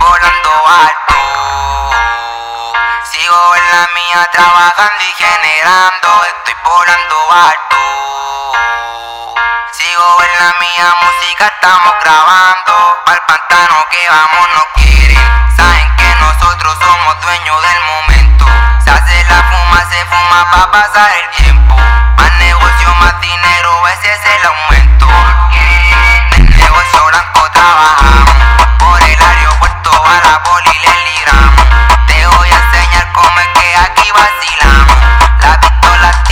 volando alto. Sigo en la mía trabajando y generando, estoy volando alto. Sigo en la mía música, estamos grabando. Al pantano que vamos no quieren. Saben que nosotros somos dueños del momento. Se hace la fuma, se fuma pa' pasar el tiempo. Más negocio, más dinero, ese es el aumento.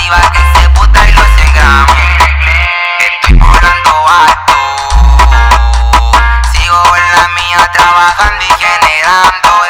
Activa que se puta y los 100 gramos. Estoy volando alto. Sigo en la mía trabajando y generando.